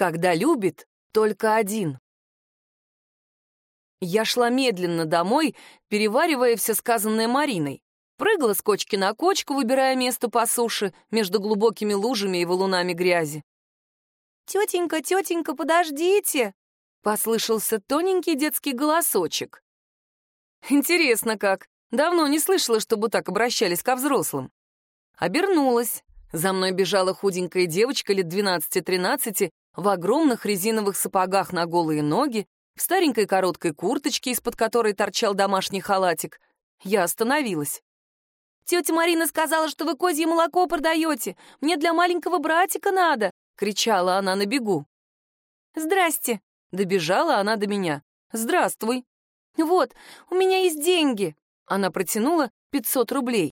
когда любит только один. Я шла медленно домой, переваривая все сказанное Мариной. Прыгала с кочки на кочку, выбирая место по суше между глубокими лужами и валунами грязи. «Тетенька, тетенька, подождите!» — послышался тоненький детский голосочек. Интересно как. Давно не слышала, чтобы так обращались ко взрослым. Обернулась. За мной бежала худенькая девочка лет 12-13 в огромных резиновых сапогах на голые ноги, в старенькой короткой курточке, из-под которой торчал домашний халатик. Я остановилась. «Тетя Марина сказала, что вы козье молоко продаете. Мне для маленького братика надо!» — кричала она на бегу. «Здрасте!» — добежала она до меня. «Здравствуй!» «Вот, у меня есть деньги!» Она протянула 500 рублей.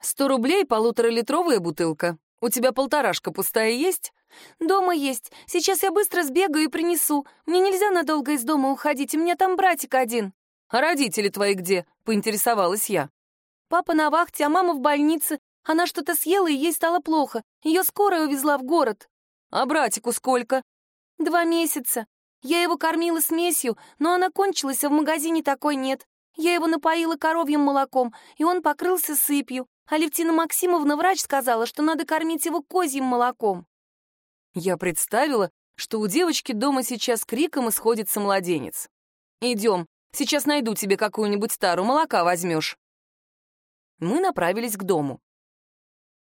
«Сто рублей — полуторалитровая бутылка. У тебя полторашка пустая есть?» «Дома есть. Сейчас я быстро сбегаю и принесу. Мне нельзя надолго из дома уходить, у меня там братик один». «А родители твои где?» — поинтересовалась я. «Папа на вахте, а мама в больнице. Она что-то съела, и ей стало плохо. Ее скорая увезла в город». «А братику сколько?» «Два месяца. Я его кормила смесью, но она кончилась, а в магазине такой нет. Я его напоила коровьим молоком, и он покрылся сыпью. А Левтина Максимовна, врач, сказала, что надо кормить его козьим молоком. Я представила, что у девочки дома сейчас криком исходится младенец. «Идем, сейчас найду тебе какую-нибудь старую молока возьмешь». Мы направились к дому.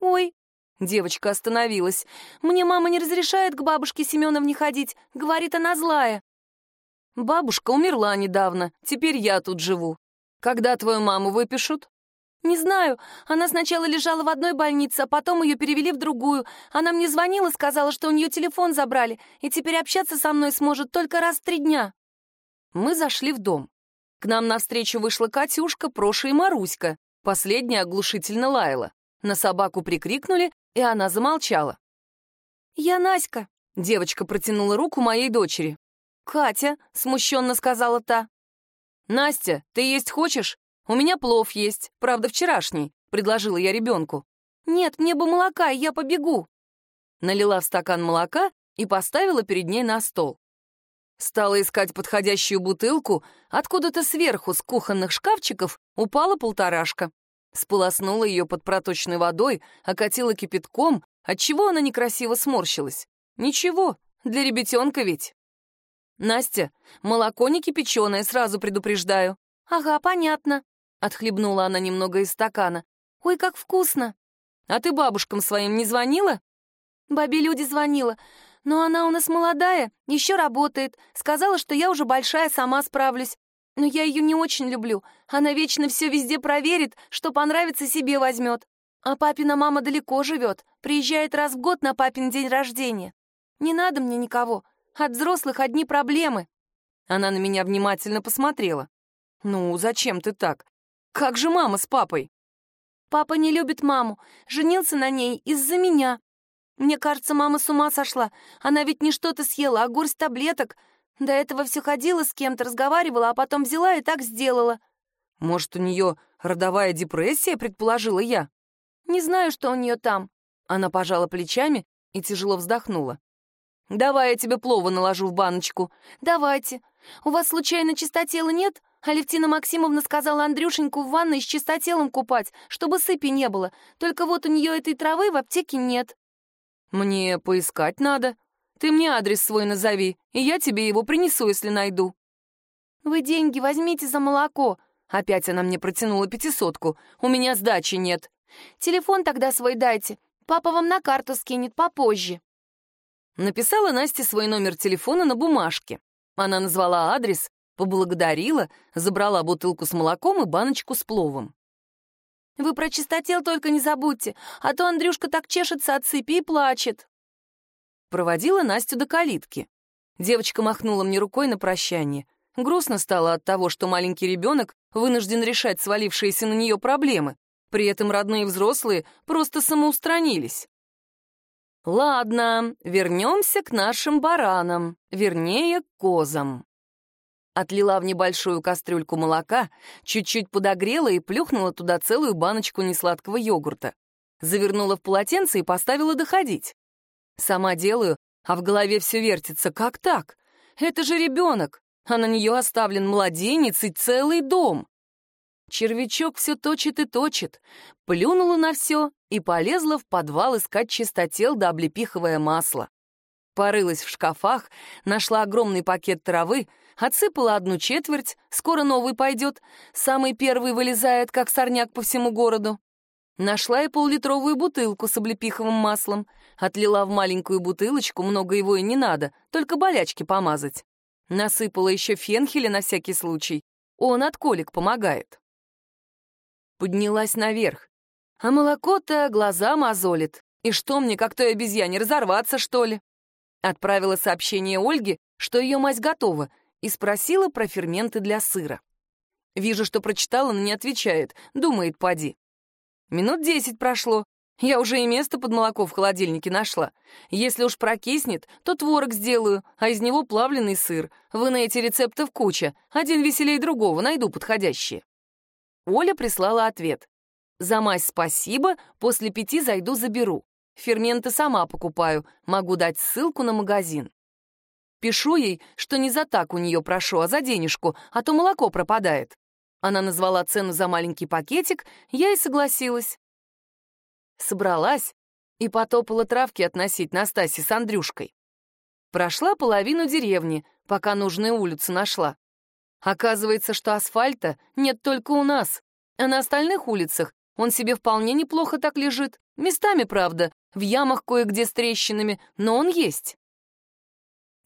«Ой, Девочка остановилась. «Мне мама не разрешает к бабушке Семеновне ходить. Говорит, она злая». «Бабушка умерла недавно. Теперь я тут живу. Когда твою маму выпишут?» «Не знаю. Она сначала лежала в одной больнице, а потом ее перевели в другую. Она мне звонила, сказала, что у нее телефон забрали, и теперь общаться со мной сможет только раз в три дня». Мы зашли в дом. К нам навстречу вышла Катюшка, Проша и Маруська. Последняя оглушительно лаяла. На собаку прикрикнули, и она замолчала. «Я Наська», — девочка протянула руку моей дочери. «Катя», — смущенно сказала та. «Настя, ты есть хочешь? У меня плов есть, правда, вчерашний», — предложила я ребенку. «Нет, мне бы молока, я побегу». Налила в стакан молока и поставила перед ней на стол. Стала искать подходящую бутылку, откуда-то сверху с кухонных шкафчиков упала полторашка сполоснула ее под проточной водой, окатила кипятком, отчего она некрасиво сморщилась. Ничего, для ребятенка ведь. «Настя, молоко не кипяченое, сразу предупреждаю». «Ага, понятно», — отхлебнула она немного из стакана. «Ой, как вкусно!» «А ты бабушкам своим не звонила?» «Бабе люди звонила, но она у нас молодая, еще работает. Сказала, что я уже большая, сама справлюсь. Но я ее не очень люблю. Она вечно все везде проверит, что понравится, себе возьмет. А папина мама далеко живет, приезжает раз в год на папин день рождения. Не надо мне никого. От взрослых одни проблемы. Она на меня внимательно посмотрела. «Ну, зачем ты так? Как же мама с папой?» «Папа не любит маму. Женился на ней из-за меня. Мне кажется, мама с ума сошла. Она ведь не что-то съела, а горсть таблеток. До этого все ходила с кем-то, разговаривала, а потом взяла и так сделала. Может, у нее родовая депрессия, предположила я. Не знаю, что у нее там. Она пожала плечами и тяжело вздохнула. «Давай я тебе плова наложу в баночку». «Давайте. У вас случайно чистотела нет? Алевтина Максимовна сказала Андрюшеньку в ванной с чистотелом купать, чтобы сыпи не было. Только вот у нее этой травы в аптеке нет». «Мне поискать надо», ты мне адрес свой назови, и я тебе его принесу, если найду». «Вы деньги возьмите за молоко». Опять она мне протянула пятисотку. «У меня сдачи нет». «Телефон тогда свой дайте. Папа вам на карту скинет попозже». Написала Насте свой номер телефона на бумажке. Она назвала адрес, поблагодарила, забрала бутылку с молоком и баночку с пловом. «Вы про чистотел только не забудьте, а то Андрюшка так чешется от сыпи и плачет». Проводила Настю до калитки. Девочка махнула мне рукой на прощание. Грустно стало от того, что маленький ребенок вынужден решать свалившиеся на нее проблемы. При этом родные взрослые просто самоустранились. Ладно, вернемся к нашим баранам, вернее, козам. Отлила в небольшую кастрюльку молока, чуть-чуть подогрела и плюхнула туда целую баночку несладкого йогурта. Завернула в полотенце и поставила доходить. Сама делаю, А в голове все вертится. Как так? Это же ребенок, а на нее оставлен младенец и целый дом. Червячок все точит и точит, плюнула на все и полезла в подвал искать чистотел да облепиховое масло. Порылась в шкафах, нашла огромный пакет травы, отсыпала одну четверть, скоро новый пойдет, самый первый вылезает, как сорняк по всему городу. Нашла и поллитровую бутылку с облепиховым маслом, отлила в маленькую бутылочку, много его и не надо, только болячки помазать. Насыпала еще фенхеля на всякий случай, он от колик помогает. Поднялась наверх. А молоко-то глаза мозолит. И что мне, как той обезьяне, разорваться, что ли? Отправила сообщение Ольге, что ее мазь готова, и спросила про ферменты для сыра. Вижу, что прочитала, но не отвечает. Думает, поди. Минут десять прошло. Я уже и место под молоко в холодильнике нашла. Если уж прокиснет, то творог сделаю, а из него плавленый сыр. Вы на эти рецептов куча. Один веселее другого, найду подходящие. Оля прислала ответ. «За мазь спасибо, после пяти зайду заберу. Ферменты сама покупаю, могу дать ссылку на магазин». Пишу ей, что не за так у нее прошу, а за денежку, а то молоко пропадает. Она назвала цену за маленький пакетик, я и согласилась. Собралась и потопала травки относить Настасье с Андрюшкой. Прошла половину деревни, пока нужную улицу нашла. Оказывается, что асфальта нет только у нас, а на остальных улицах он себе вполне неплохо так лежит. Местами, правда, в ямах кое-где с трещинами, но он есть.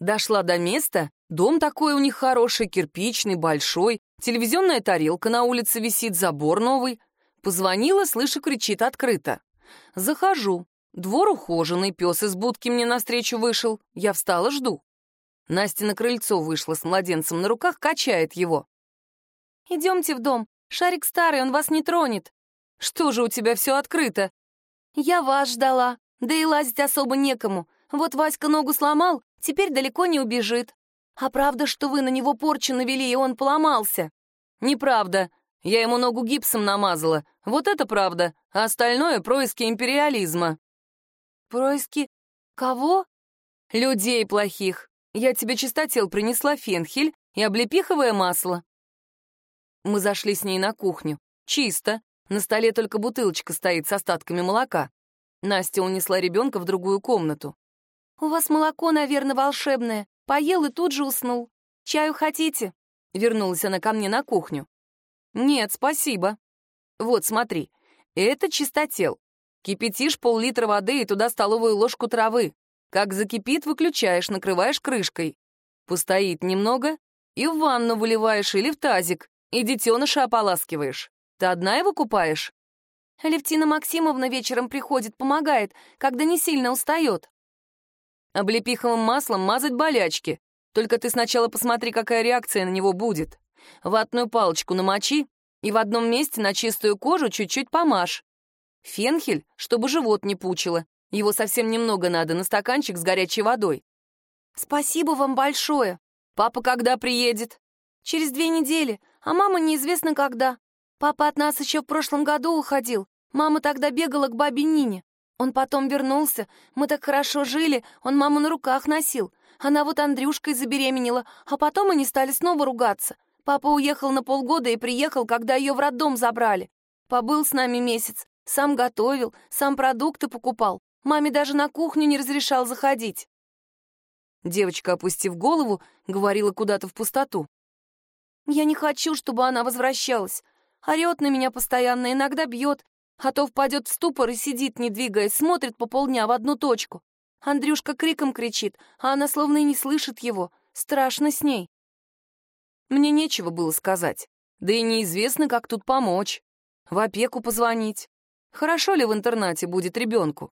Дошла до места, дом такой у них хороший, кирпичный, большой, телевизионная тарелка на улице висит, забор новый. Позвонила, слышу, кричит открыто. Захожу. Двор ухоженный, пес из будки мне навстречу вышел. Я встала, жду. Настя на крыльцо вышла с младенцем на руках, качает его. «Идемте в дом. Шарик старый, он вас не тронет». «Что же у тебя все открыто?» «Я вас ждала. Да и лазить особо некому. Вот Васька ногу сломал, теперь далеко не убежит. А правда, что вы на него порчу навели, и он поломался?» «Неправда. Я ему ногу гипсом намазала. Вот это правда. А остальное — происки империализма». «Происки кого?» «Людей плохих. Я тебе чистотел принесла фенхель и облепиховое масло». Мы зашли с ней на кухню. Чисто. На столе только бутылочка стоит с остатками молока. Настя унесла ребенка в другую комнату. «У вас молоко, наверное, волшебное. Поел и тут же уснул. Чаю хотите?» Вернулась она ко мне на кухню. «Нет, спасибо. Вот, смотри. Это чистотел. Кипятишь пол-литра воды и туда столовую ложку травы. Как закипит, выключаешь, накрываешь крышкой. Постоит немного и в ванну выливаешь или в тазик, и детеныша ополаскиваешь. Ты одна его купаешь? Левтина Максимовна вечером приходит, помогает, когда не сильно устает. Облепиховым маслом мазать болячки. Только ты сначала посмотри, какая реакция на него будет. Ватную палочку намочи и в одном месте на чистую кожу чуть-чуть помажь. Фенхель, чтобы живот не пучило, его совсем немного надо, на стаканчик с горячей водой. Спасибо вам большое. Папа когда приедет? Через две недели, а мама неизвестно когда. Папа от нас еще в прошлом году уходил. Мама тогда бегала к бабе Нине. Он потом вернулся. Мы так хорошо жили, он маму на руках носил. Она вот Андрюшкой забеременела, а потом они стали снова ругаться. Папа уехал на полгода и приехал, когда ее в роддом забрали. Побыл с нами месяц, сам готовил, сам продукты покупал. Маме даже на кухню не разрешал заходить. Девочка, опустив голову, говорила куда-то в пустоту. «Я не хочу, чтобы она возвращалась. Орет на меня постоянно, иногда бьет, а то впадет в ступор и сидит, не двигаясь, смотрит по полдня в одну точку. Андрюшка криком кричит, а она словно и не слышит его. Страшно с ней». Мне нечего было сказать, да и неизвестно, как тут помочь. В опеку позвонить. Хорошо ли в интернате будет ребенку?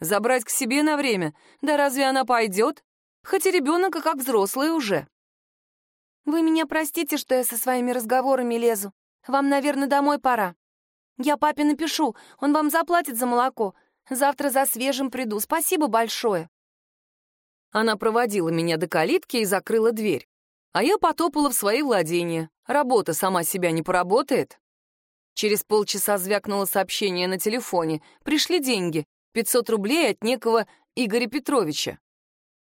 Забрать к себе на время? Да разве она пойдет? Хоть и ребенок, а как взрослый уже. Вы меня простите, что я со своими разговорами лезу. Вам, наверное, домой пора. Я папе напишу, он вам заплатит за молоко. Завтра за свежим приду. Спасибо большое. Она проводила меня до калитки и закрыла дверь. А я потопала в свои владения. Работа сама себя не поработает. Через полчаса звякнуло сообщение на телефоне. Пришли деньги. 500 рублей от некого Игоря Петровича.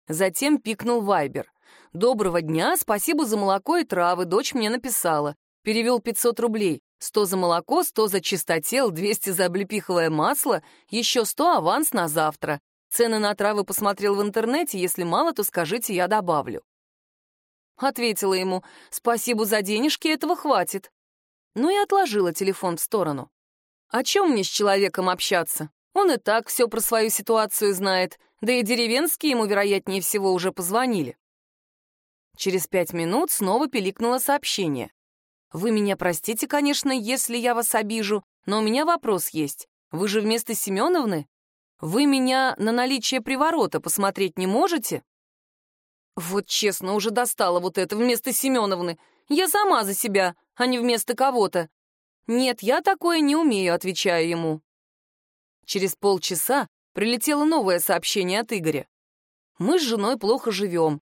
Затем пикнул Вайбер. «Доброго дня, спасибо за молоко и травы, дочь мне написала. Перевел 500 рублей. 100 за молоко, 100 за чистотел, 200 за облепиховое масло, еще 100 аванс на завтра. Цены на травы посмотрел в интернете, если мало, то скажите, я добавлю. Ответила ему, спасибо за денежки, этого хватит. Ну и отложила телефон в сторону. О чем мне с человеком общаться? Он и так все про свою ситуацию знает, да и деревенские ему, вероятнее всего, уже позвонили. Через пять минут снова пиликнуло сообщение. «Вы меня простите, конечно, если я вас обижу, но у меня вопрос есть. Вы же вместо Семеновны? Вы меня на наличие приворота посмотреть не можете?» Вот честно, уже достала вот это вместо Семеновны. Я сама за себя, а не вместо кого-то. Нет, я такое не умею, отвечаю ему. Через полчаса прилетело новое сообщение от Игоря. Мы с женой плохо живем.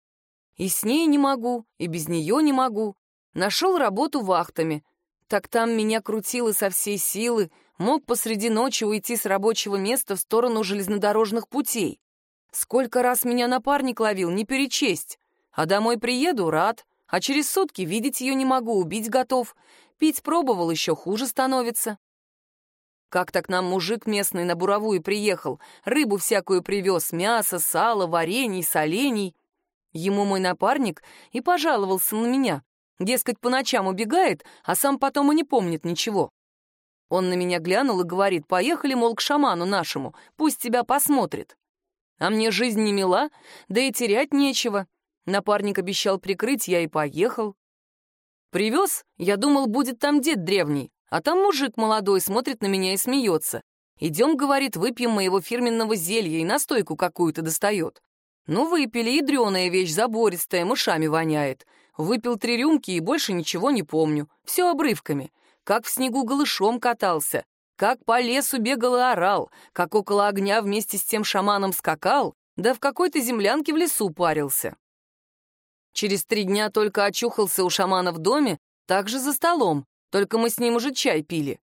И с ней не могу, и без нее не могу. Нашел работу вахтами. Так там меня крутило со всей силы, мог посреди ночи уйти с рабочего места в сторону железнодорожных путей. Сколько раз меня напарник ловил, не перечесть. А домой приеду — рад, а через сутки видеть ее не могу, убить готов. Пить пробовал, еще хуже становится. Как-то к нам мужик местный на буровую приехал, рыбу всякую привез, мясо, сало, варений, солений. Ему мой напарник и пожаловался на меня. Дескать, по ночам убегает, а сам потом и не помнит ничего. Он на меня глянул и говорит, поехали, мол, к шаману нашему, пусть тебя посмотрит. А мне жизнь не мила, да и терять нечего. Напарник обещал прикрыть, я и поехал. Привез, я думал, будет там дед древний, а там мужик молодой смотрит на меня и смеется. «Идем, — говорит, — выпьем моего фирменного зелья и настойку какую-то достает». Ну, выпили, и дрёная вещь, забористая, мышами воняет. Выпил три рюмки и больше ничего не помню. Все обрывками. Как в снегу голышом катался. Как по лесу бегал и орал, как около огня вместе с тем шаманом скакал, да в какой-то землянке в лесу парился. Через три дня только очухался у шамана в доме, также за столом, только мы с ним уже чай пили.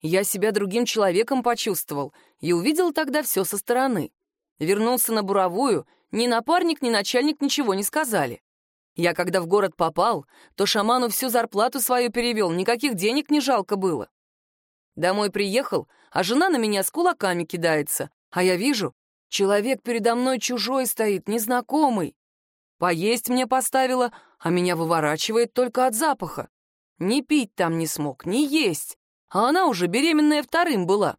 Я себя другим человеком почувствовал и увидел тогда все со стороны. Вернулся на буровую, ни напарник, ни начальник ничего не сказали. Я когда в город попал, то шаману всю зарплату свою перевел, никаких денег не жалко было. Домой приехал, а жена на меня с кулаками кидается. А я вижу, человек передо мной чужой стоит, незнакомый. Поесть мне поставила, а меня выворачивает только от запаха. Ни пить там не смог, ни есть. А она уже беременная вторым была.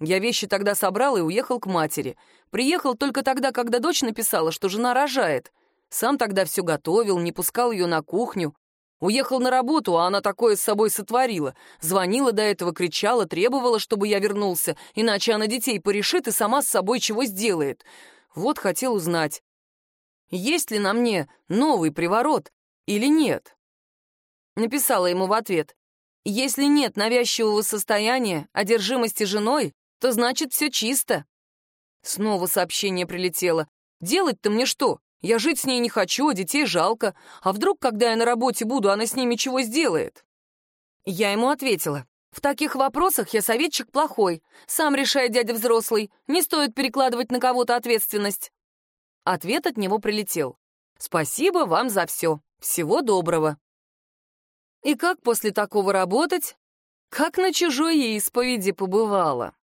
Я вещи тогда собрал и уехал к матери. Приехал только тогда, когда дочь написала, что жена рожает. Сам тогда все готовил, не пускал ее на кухню. Уехал на работу, а она такое с собой сотворила. Звонила до этого, кричала, требовала, чтобы я вернулся, иначе она детей порешит и сама с собой чего сделает. Вот хотел узнать, есть ли на мне новый приворот или нет. Написала ему в ответ, если нет навязчивого состояния, одержимости женой, то значит все чисто. Снова сообщение прилетело. Делать-то мне что? Я жить с ней не хочу, а детей жалко. А вдруг, когда я на работе буду, она с ними чего сделает?» Я ему ответила. «В таких вопросах я советчик плохой. Сам решает дядя взрослый. Не стоит перекладывать на кого-то ответственность». Ответ от него прилетел. «Спасибо вам за все. Всего доброго». И как после такого работать? Как на чужой исповеди побывала.